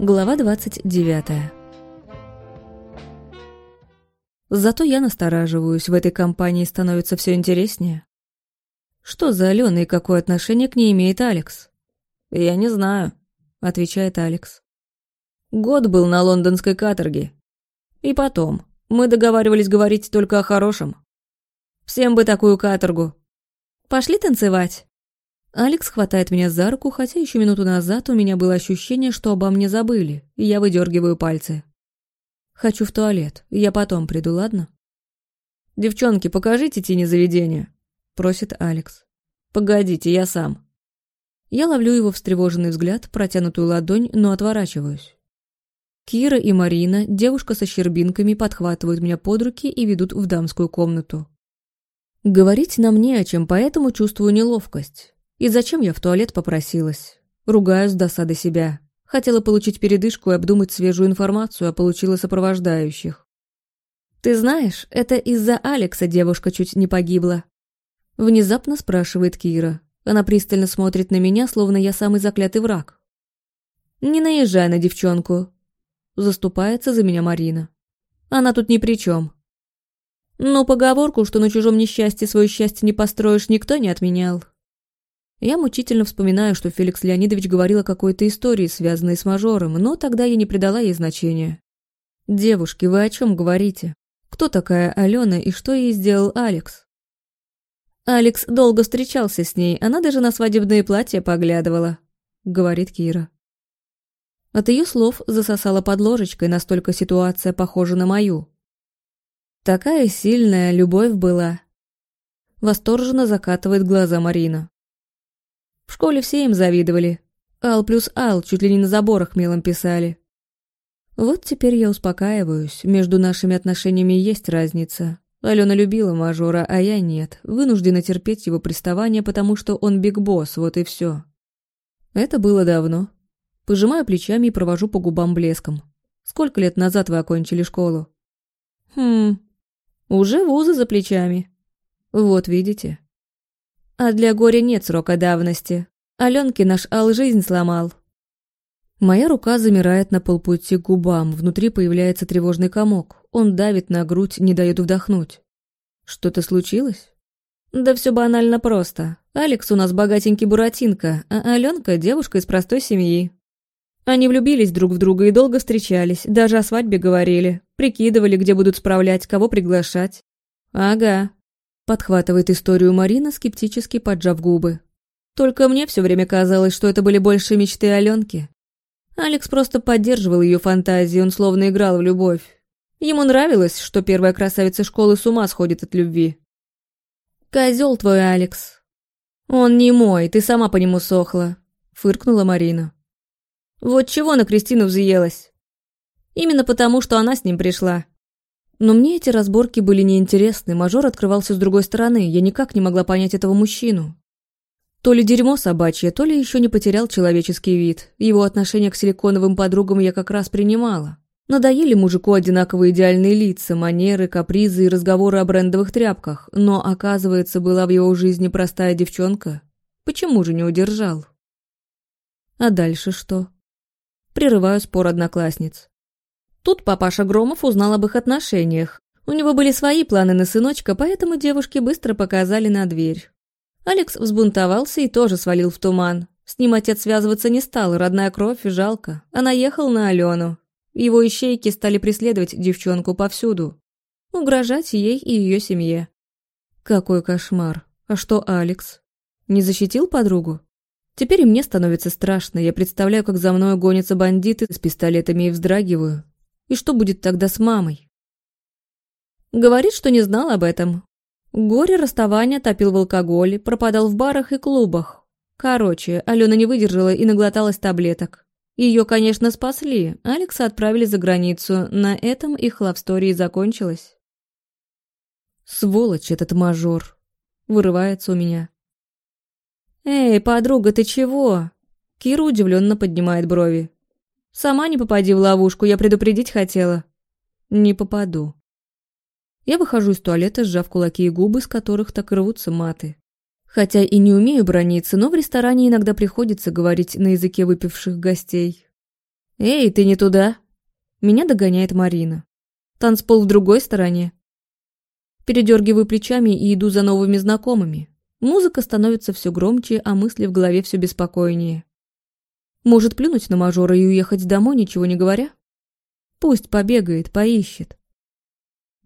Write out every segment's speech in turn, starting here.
Глава 29 Зато я настораживаюсь, в этой компании становится все интереснее. Что за Алена и какое отношение к ней имеет Алекс? Я не знаю, отвечает Алекс. Год был на лондонской каторге. И потом, мы договаривались говорить только о хорошем. Всем бы такую каторгу. Пошли танцевать. Алекс хватает меня за руку, хотя еще минуту назад у меня было ощущение, что обо мне забыли, и я выдергиваю пальцы. Хочу в туалет, я потом приду, ладно? «Девчонки, покажите тени заведения», — просит Алекс. «Погодите, я сам». Я ловлю его встревоженный взгляд, протянутую ладонь, но отворачиваюсь. Кира и Марина, девушка со щербинками, подхватывают меня под руки и ведут в дамскую комнату. Говорить нам не о чем, поэтому чувствую неловкость. И зачем я в туалет попросилась? Ругаю с досады себя. Хотела получить передышку и обдумать свежую информацию, а получила сопровождающих. «Ты знаешь, это из-за Алекса девушка чуть не погибла». Внезапно спрашивает Кира. Она пристально смотрит на меня, словно я самый заклятый враг. «Не наезжай на девчонку», — заступается за меня Марина. «Она тут ни при чем. Но поговорку, что на чужом несчастье свое счастье не построишь, никто не отменял. Я мучительно вспоминаю, что Феликс Леонидович говорил о какой-то истории, связанной с мажором, но тогда я не придала ей значения. «Девушки, вы о чем говорите? Кто такая Алена и что ей сделал Алекс?» Алекс долго встречался с ней, она даже на свадебные платья поглядывала, говорит Кира. От ее слов засосала под ложечкой, настолько ситуация похожа на мою. Такая сильная любовь была. Восторженно закатывает глаза Марина. В школе все им завидовали. Ал плюс Ал чуть ли не на заборах мелом писали. Вот теперь я успокаиваюсь, между нашими отношениями есть разница. Алена любила мажора, а я нет. Вынуждена терпеть его приставания, потому что он биг-босс, вот и все. Это было давно. Пожимаю плечами и провожу по губам блеском. Сколько лет назад вы окончили школу? Хм, уже вузы за плечами. Вот видите. А для горя нет срока давности. Аленке наш Ал жизнь сломал. Моя рука замирает на полпути к губам, внутри появляется тревожный комок. Он давит на грудь, не дает вдохнуть. Что-то случилось? Да все банально просто. Алекс у нас богатенький буратинка, а Аленка – девушка из простой семьи. Они влюбились друг в друга и долго встречались, даже о свадьбе говорили, прикидывали, где будут справлять, кого приглашать. Ага. Подхватывает историю Марина, скептически поджав губы. Только мне все время казалось, что это были больше мечты Аленки. Алекс просто поддерживал ее фантазии, он словно играл в любовь. Ему нравилось, что первая красавица школы с ума сходит от любви. Козел твой, Алекс. Он не мой, ты сама по нему сохла, фыркнула Марина. Вот чего на Кристину взъелась. Именно потому, что она с ним пришла. Но мне эти разборки были неинтересны, мажор открывался с другой стороны, я никак не могла понять этого мужчину. То ли дерьмо собачье, то ли еще не потерял человеческий вид. Его отношение к силиконовым подругам я как раз принимала. Надоели мужику одинаковые идеальные лица, манеры, капризы и разговоры о брендовых тряпках, но, оказывается, была в его жизни простая девчонка. Почему же не удержал? А дальше что? Прерываю спор одноклассниц. Тут папаша Громов узнал об их отношениях. У него были свои планы на сыночка, поэтому девушки быстро показали на дверь. Алекс взбунтовался и тоже свалил в туман. С ним отец связываться не стал, родная кровь и жалко. А наехал на Алену. Его ищейки стали преследовать девчонку повсюду. Угрожать ей и ее семье. Какой кошмар. А что Алекс? Не защитил подругу? Теперь мне становится страшно. Я представляю, как за мной гонятся бандиты с пистолетами и вздрагиваю. И что будет тогда с мамой? Говорит, что не знал об этом, Горе расставания топил в алкоголе, пропадал в барах и клубах. Короче, Алена не выдержала и наглоталась таблеток. Ее, конечно, спасли, Алекса отправили за границу, на этом их лавстория закончилась. «Сволочь этот мажор!» — вырывается у меня. «Эй, подруга, ты чего?» Кира удивленно поднимает брови. «Сама не попади в ловушку, я предупредить хотела». «Не попаду», я выхожу из туалета, сжав кулаки и губы, с которых так рвутся маты. Хотя и не умею брониться, но в ресторане иногда приходится говорить на языке выпивших гостей. «Эй, ты не туда!» Меня догоняет Марина. Танцпол в другой стороне. Передергиваю плечами и иду за новыми знакомыми. Музыка становится все громче, а мысли в голове все беспокойнее. Может плюнуть на мажора и уехать домой, ничего не говоря? Пусть побегает, поищет.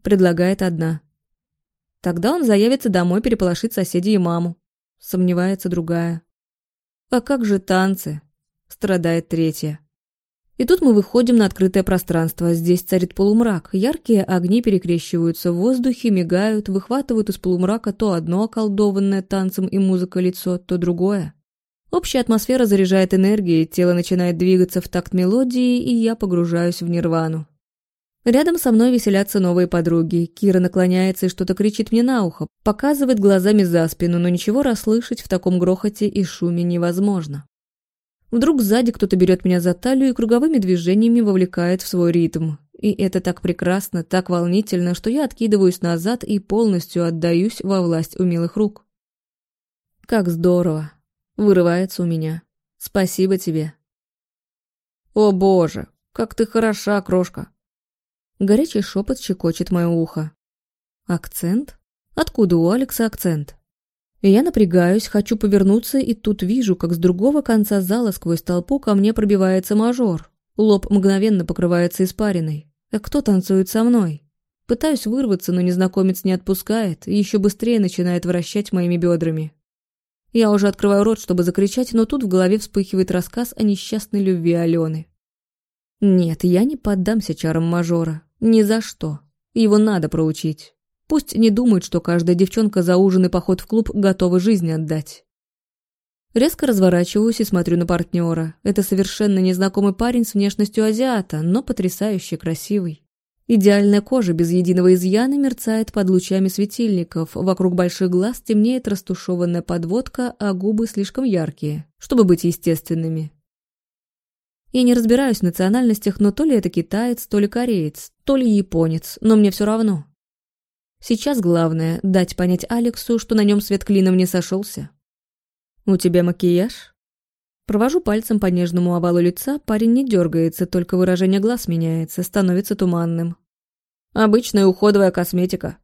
Предлагает одна. Тогда он заявится домой переполошить соседей и маму. Сомневается другая. А как же танцы? Страдает третья. И тут мы выходим на открытое пространство. Здесь царит полумрак. Яркие огни перекрещиваются в воздухе, мигают, выхватывают из полумрака то одно околдованное танцем и музыкой лицо, то другое. Общая атмосфера заряжает энергией, тело начинает двигаться в такт мелодии, и я погружаюсь в нирвану. Рядом со мной веселятся новые подруги. Кира наклоняется и что-то кричит мне на ухо, показывает глазами за спину, но ничего расслышать в таком грохоте и шуме невозможно. Вдруг сзади кто-то берет меня за талию и круговыми движениями вовлекает в свой ритм. И это так прекрасно, так волнительно, что я откидываюсь назад и полностью отдаюсь во власть умелых рук. Как здорово! Вырывается у меня. Спасибо тебе. О боже, как ты хороша, крошка. Горячий шепот щекочет мое ухо. Акцент? Откуда у Алекса акцент? Я напрягаюсь, хочу повернуться, и тут вижу, как с другого конца зала сквозь толпу ко мне пробивается мажор. Лоб мгновенно покрывается испариной. А кто танцует со мной? Пытаюсь вырваться, но незнакомец не отпускает и еще быстрее начинает вращать моими бедрами. Я уже открываю рот, чтобы закричать, но тут в голове вспыхивает рассказ о несчастной любви Алены. Нет, я не поддамся чарам мажора. Ни за что. Его надо проучить. Пусть не думает, что каждая девчонка за ужин и поход в клуб готова жизни отдать. Резко разворачиваюсь и смотрю на партнера. Это совершенно незнакомый парень с внешностью азиата, но потрясающе красивый. Идеальная кожа без единого изъяна мерцает под лучами светильников, вокруг больших глаз темнеет растушеванная подводка, а губы слишком яркие, чтобы быть естественными. Я не разбираюсь в национальностях, но то ли это китаец, то ли кореец, то ли японец, но мне все равно. Сейчас главное — дать понять Алексу, что на нем свет клином не сошелся. «У тебя макияж?» Провожу пальцем по нежному овалу лица, парень не дергается, только выражение глаз меняется, становится туманным. Обычная уходовая косметика.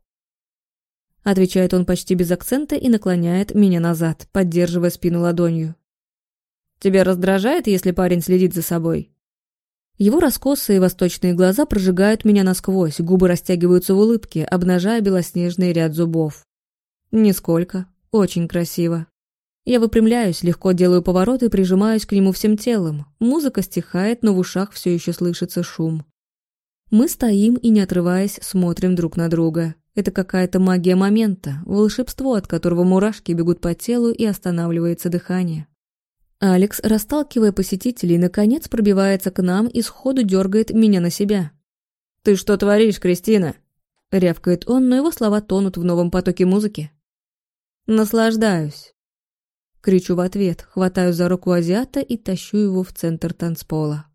Отвечает он почти без акцента и наклоняет меня назад, поддерживая спину ладонью. Тебя раздражает, если парень следит за собой? Его раскосые восточные глаза прожигают меня насквозь, губы растягиваются в улыбке, обнажая белоснежный ряд зубов. Нисколько. Очень красиво. Я выпрямляюсь, легко делаю поворот и прижимаюсь к нему всем телом. Музыка стихает, но в ушах все еще слышится шум. Мы стоим и, не отрываясь, смотрим друг на друга. Это какая-то магия момента, волшебство, от которого мурашки бегут по телу и останавливается дыхание. Алекс, расталкивая посетителей, наконец пробивается к нам и сходу дергает меня на себя. «Ты что творишь, Кристина?» — рявкает он, но его слова тонут в новом потоке музыки. «Наслаждаюсь». Кричу в ответ, хватаю за руку азиата и тащу его в центр танцпола.